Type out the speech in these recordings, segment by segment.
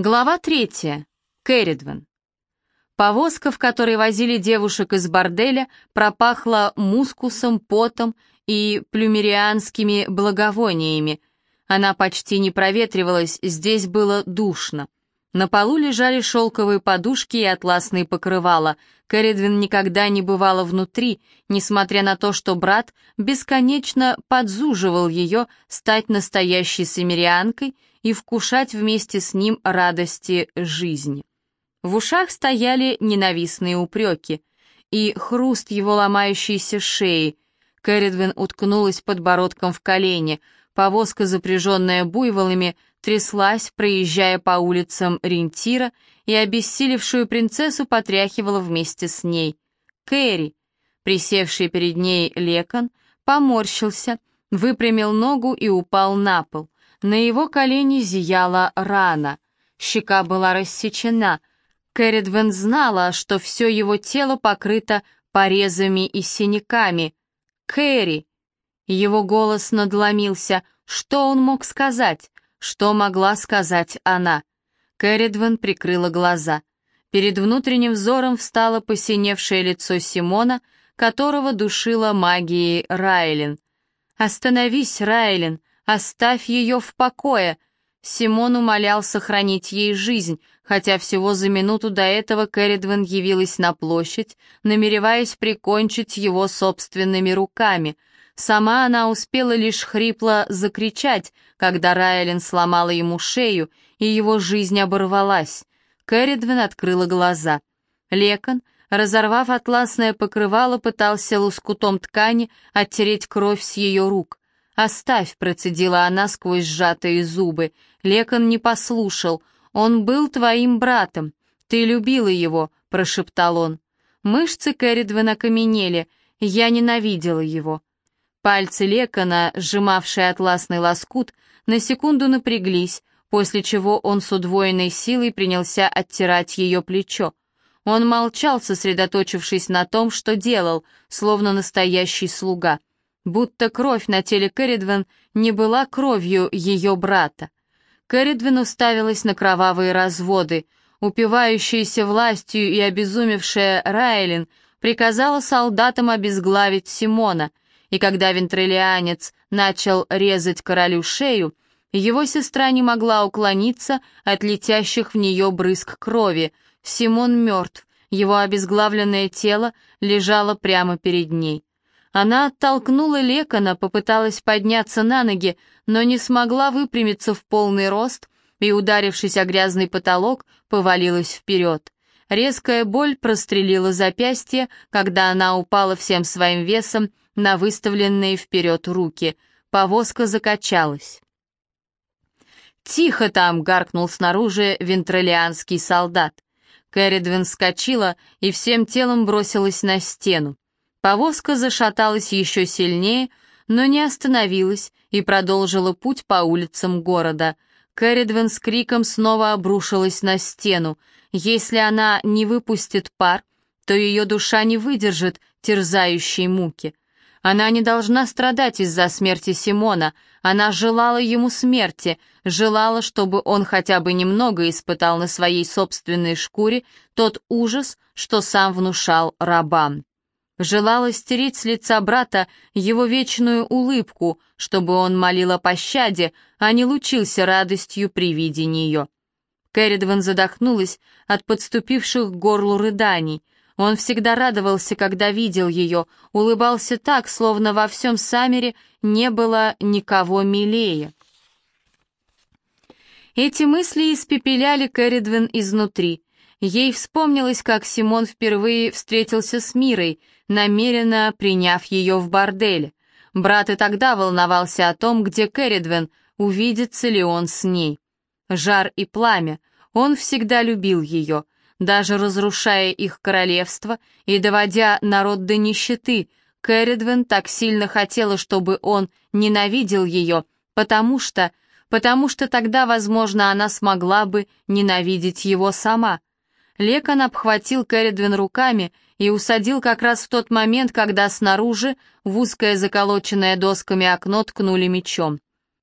Глава третья. Кэрридвен. Повозка, в которой возили девушек из борделя, пропахла мускусом, потом и плюмерианскими благовониями. Она почти не проветривалась, здесь было душно. На полу лежали шелковые подушки и атласные покрывала. Кэрридвин никогда не бывала внутри, несмотря на то, что брат бесконечно подзуживал ее стать настоящей самирианкой и вкушать вместе с ним радости жизни. В ушах стояли ненавистные упреки и хруст его ломающейся шеи. Кэрридвин уткнулась подбородком в колени, повозка, запряженная буйволами, тряслась, проезжая по улицам Рентира, и обессилевшую принцессу потряхивала вместе с ней. Кэрри, присевший перед ней лекон, поморщился, выпрямил ногу и упал на пол. На его колени зияла рана. Щека была рассечена. Кэрридвен знала, что все его тело покрыто порезами и синяками. «Кэрри!» Его голос надломился. Что он мог сказать? Что могла сказать она? Кэрридвен прикрыла глаза. Перед внутренним взором встало посиневшее лицо Симона, которого душила магией Райлин. «Остановись, Райлин!» Оставь ее в покое!» Симон умолял сохранить ей жизнь, хотя всего за минуту до этого Кэрридвен явилась на площадь, намереваясь прикончить его собственными руками. Сама она успела лишь хрипло закричать, когда Райлен сломала ему шею, и его жизнь оборвалась. Кэрридвен открыла глаза. Лекон, разорвав атласное покрывало, пытался лоскутом ткани оттереть кровь с ее рук. «Оставь», — процедила она сквозь сжатые зубы. Лекон не послушал. «Он был твоим братом. Ты любила его», — прошептал он. Мышцы Кэрридвена окаменели. Я ненавидела его. Пальцы Лекона, сжимавшие атласный лоскут, на секунду напряглись, после чего он с удвоенной силой принялся оттирать ее плечо. Он молчал, сосредоточившись на том, что делал, словно настоящий слуга будто кровь на теле Кэрридвен не была кровью ее брата. Кэрридвен уставилась на кровавые разводы. Упивающаяся властью и обезумевшая Райлин приказала солдатам обезглавить Симона, и когда вентрелианец начал резать королю шею, его сестра не могла уклониться от летящих в нее брызг крови. Симон мертв, его обезглавленное тело лежало прямо перед ней. Она оттолкнула Лекона, попыталась подняться на ноги, но не смогла выпрямиться в полный рост и, ударившись о грязный потолок, повалилась вперед. Резкая боль прострелила запястье, когда она упала всем своим весом на выставленные вперед руки. Повозка закачалась. «Тихо там!» — гаркнул снаружи вентролианский солдат. Кэрридвин вскочила и всем телом бросилась на стену. Повозка зашаталась еще сильнее, но не остановилась и продолжила путь по улицам города. Кэрридвен с криком снова обрушилась на стену. Если она не выпустит пар, то ее душа не выдержит терзающей муки. Она не должна страдать из-за смерти Симона, она желала ему смерти, желала, чтобы он хотя бы немного испытал на своей собственной шкуре тот ужас, что сам внушал рабам. Желала стереть с лица брата его вечную улыбку, чтобы он молил о пощаде, а не лучился радостью при виде нее. Кэрридван задохнулась от подступивших к горлу рыданий. Он всегда радовался, когда видел ее, улыбался так, словно во всем Саммере не было никого милее. Эти мысли испепеляли Кэрридвен изнутри. Ей вспомнилось, как Симон впервые встретился с Мирой, намеренно приняв ее в бордель. Брат и тогда волновался о том, где Кэрридвен, увидится ли он с ней. Жар и пламя, он всегда любил ее, даже разрушая их королевство и доводя народ до нищеты, Кэрридвен так сильно хотела, чтобы он ненавидел ее, потому что... потому что тогда, возможно, она смогла бы ненавидеть его сама. Лекон обхватил Кэрридвин руками и усадил как раз в тот момент, когда снаружи в узкое заколоченное досками окно ткнули мечом.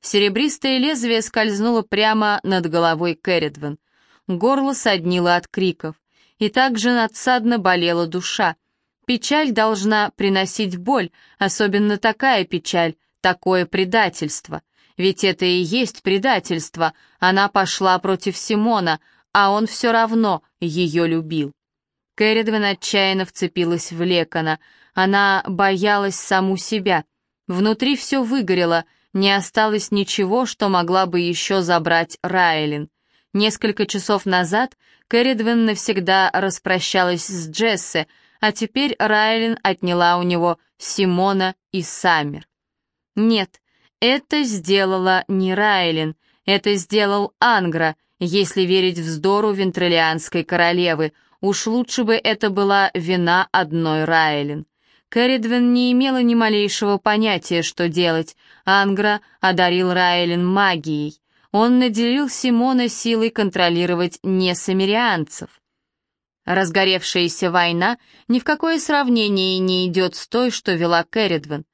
Серебристое лезвие скользнуло прямо над головой Кэрридвин. Горло соднило от криков. И также надсадно болела душа. Печаль должна приносить боль, особенно такая печаль, такое предательство. Ведь это и есть предательство. Она пошла против Симона, а он все равно ее любил. Кэрридвен отчаянно вцепилась в Лекона. Она боялась саму себя. Внутри все выгорело, не осталось ничего, что могла бы еще забрать Райлин. Несколько часов назад Кэрридвен навсегда распрощалась с Джессе, а теперь Райлин отняла у него Симона и Саммер. Нет, это сделала не Райлин, это сделал Ангра, если верить вздору вентролианской королевы — Уж лучше бы это была вина одной Райлин. Кэрридвен не имела ни малейшего понятия, что делать. Ангра одарил Райлин магией. Он наделил Симона силой контролировать несамирианцев. Разгоревшаяся война ни в какое сравнение не идет с той, что вела Кэрридвен.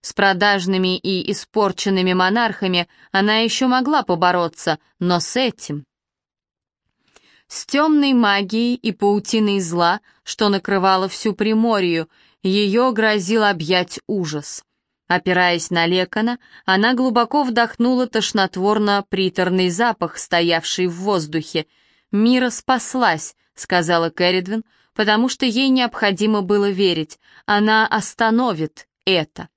С продажными и испорченными монархами она еще могла побороться, но с этим... С темной магией и паутиной зла, что накрывало всю Приморью, ее грозил объять ужас. Опираясь на лекона, она глубоко вдохнула тошнотворно-приторный запах, стоявший в воздухе. «Мира спаслась», — сказала Кэрридвин, потому что ей необходимо было верить. Она остановит это.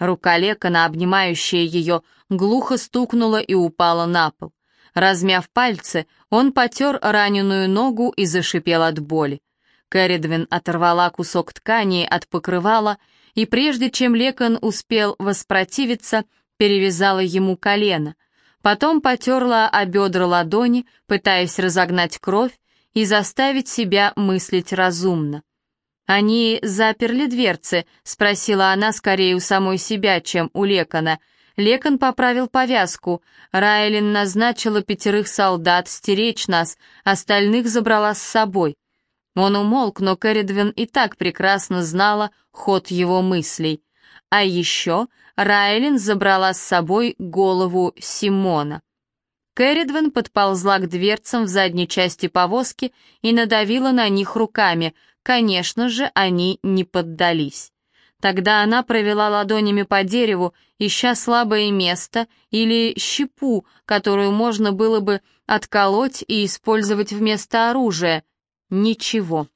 Рука лекона, обнимающая ее, глухо стукнула и упала на пол. Размяв пальцы, он потер раненую ногу и зашипел от боли. Кэрридвин оторвала кусок ткани от покрывала, и прежде чем Лекон успел воспротивиться, перевязала ему колено. Потом потерла о бедра ладони, пытаясь разогнать кровь и заставить себя мыслить разумно. «Они заперли дверцы?» — спросила она скорее у самой себя, чем у Лекона — Лекон поправил повязку. Райлин назначила пятерых солдат стеречь нас, остальных забрала с собой. Он умолк, но Кэрридвин и так прекрасно знала ход его мыслей. А еще Райлин забрала с собой голову Симона. Кэрридвин подползла к дверцам в задней части повозки и надавила на них руками. Конечно же, они не поддались. Тогда она провела ладонями по дереву, ища слабое место или щепу, которую можно было бы отколоть и использовать вместо оружия. Ничего.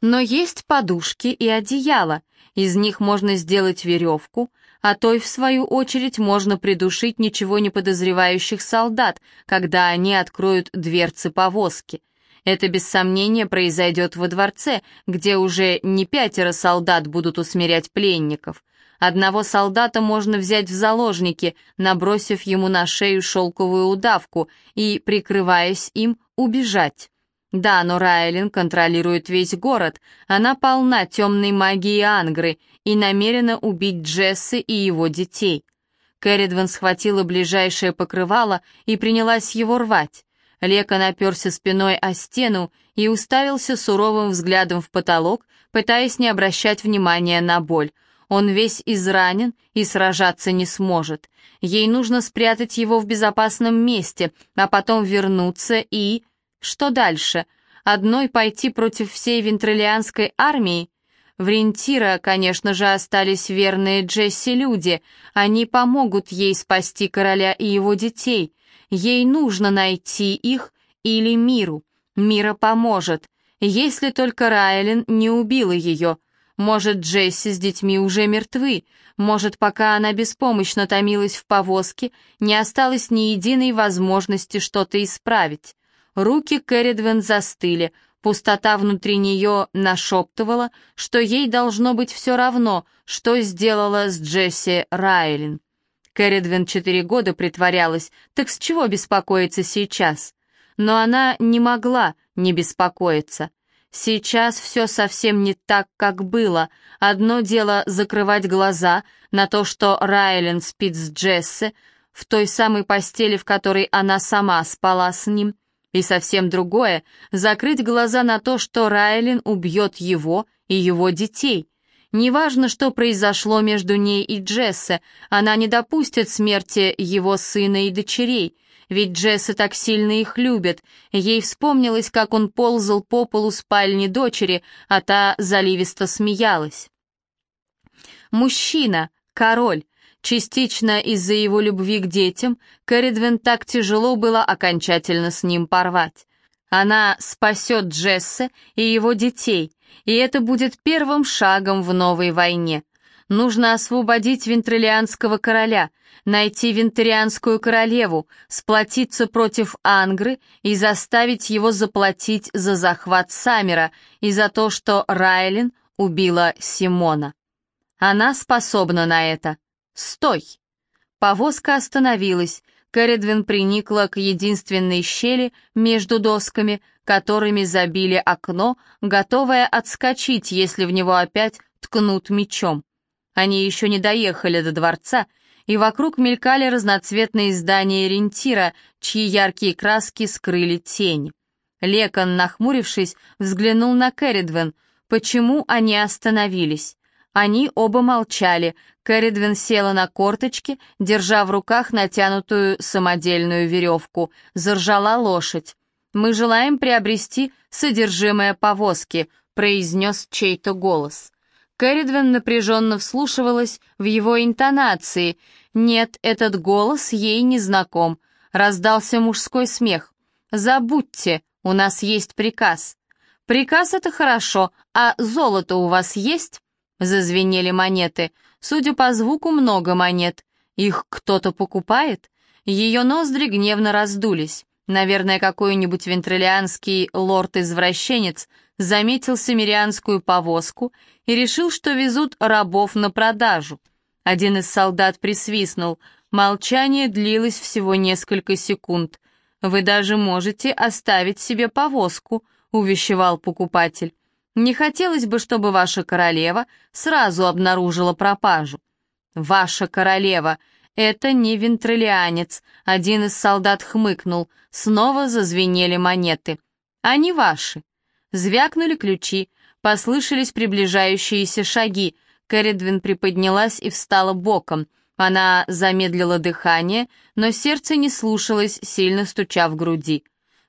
Но есть подушки и одеяло, из них можно сделать веревку, а той, в свою очередь, можно придушить ничего не подозревающих солдат, когда они откроют дверцы повозки — это без сомнения произойдет во дворце, где уже не пятеро солдат будут усмирять пленников. Одного солдата можно взять в заложники, набросив ему на шею шелковую удавку и, прикрываясь им, убежать. Да, но Райлин контролирует весь город, она полна темной магии Ангры и намерена убить Джесси и его детей. Кэрридван схватила ближайшее покрывало и принялась его рвать. Лека наперся спиной о стену и уставился суровым взглядом в потолок, пытаясь не обращать внимания на боль. Он весь изранен и сражаться не сможет. Ей нужно спрятать его в безопасном месте, а потом вернуться и... Что дальше? Одной пойти против всей вентролианской армии? В Рентира, конечно же, остались верные Джесси люди. Они помогут ей спасти короля и его детей. Ей нужно найти их или миру. Мира поможет, если только Райлен не убила ее. Может, Джесси с детьми уже мертвы, может, пока она беспомощно томилась в повозке, не осталось ни единой возможности что-то исправить. Руки Кэрридвен застыли, пустота внутри нее нашептывала, что ей должно быть все равно, что сделала с Джесси Райлин. Кэрридвин четыре года притворялась, так с чего беспокоиться сейчас? Но она не могла не беспокоиться. Сейчас все совсем не так, как было. Одно дело закрывать глаза на то, что Райлен спит с Джесси, в той самой постели, в которой она сама спала с ним, и совсем другое — закрыть глаза на то, что Райлен убьет его и его детей — Неважно, что произошло между ней и Джессе, она не допустит смерти его сына и дочерей. Ведь Джесса так сильно их любит. Ей вспомнилось, как он ползал по полу спальни дочери, а та заливисто смеялась. Мужчина, король, частично из-за его любви к детям, Кэрридвен так тяжело было окончательно с ним порвать. Она спасет Джесса и его детей, и это будет первым шагом в новой войне. Нужно освободить вентрилианского короля, найти вентарианскую королеву, сплотиться против Ангры и заставить его заплатить за захват Самера и за то, что Райлин убила Симона. Она способна на это. Стой! Повозка остановилась, Кэрридвин приникла к единственной щели между досками, которыми забили окно, готовая отскочить, если в него опять ткнут мечом. Они еще не доехали до дворца, и вокруг мелькали разноцветные здания рентира, чьи яркие краски скрыли тень. Лекон, нахмурившись, взглянул на Кэрридвен. Почему они остановились? Они оба молчали. Кэрридвин села на корточки, держа в руках натянутую самодельную веревку. Заржала лошадь. «Мы желаем приобрести содержимое повозки», — произнес чей-то голос. Кэрридвин напряженно вслушивалась в его интонации. Нет, этот голос ей не знаком. Раздался мужской смех. «Забудьте, у нас есть приказ». «Приказ — это хорошо, а золото у вас есть?» Зазвенели монеты. Судя по звуку, много монет. Их кто-то покупает? Ее ноздри гневно раздулись. Наверное, какой-нибудь вентрилианский лорд-извращенец заметил семирианскую повозку и решил, что везут рабов на продажу. Один из солдат присвистнул. Молчание длилось всего несколько секунд. «Вы даже можете оставить себе повозку», — увещевал покупатель. Не хотелось бы, чтобы ваша королева сразу обнаружила пропажу. Ваша королева — это не вентролианец. Один из солдат хмыкнул. Снова зазвенели монеты. Они ваши. Звякнули ключи. Послышались приближающиеся шаги. Кэрридвин приподнялась и встала боком. Она замедлила дыхание, но сердце не слушалось, сильно стуча в груди.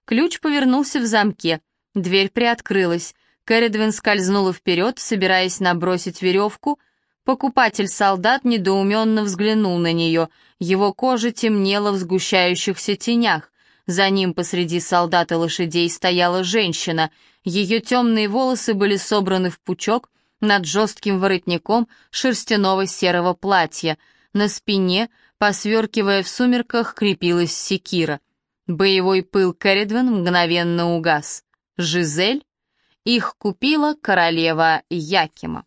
Ключ повернулся в замке. Дверь приоткрылась. Кэрридвин скользнула вперед, собираясь набросить веревку. Покупатель-солдат недоуменно взглянул на нее. Его кожа темнела в сгущающихся тенях. За ним посреди солдат и лошадей стояла женщина. Ее темные волосы были собраны в пучок над жестким воротником шерстяного серого платья. На спине, посверкивая в сумерках, крепилась секира. Боевой пыл Кэрридвин мгновенно угас. «Жизель?» Их купила королева Якима.